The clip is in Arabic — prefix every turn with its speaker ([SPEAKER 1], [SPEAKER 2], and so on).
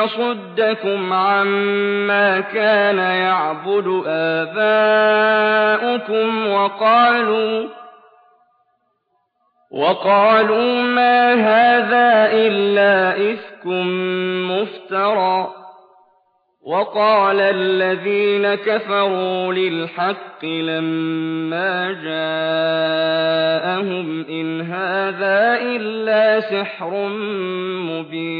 [SPEAKER 1] يَصُدَّكُمْ عَمَّا كَانَ يَعْبُدُ آبَاؤُكُمْ وَقَالُوا مَا هَٰذَا إِلَّا إِفْكٌ مُّفْتَرًى وَقَالَ الَّذِينَ كَفَرُوا لِلْحَقِّ لَمَّا جَاءَهُمْ إِنْ هَٰذَا إِلَّا سِحْرٌ مُّبِينٌ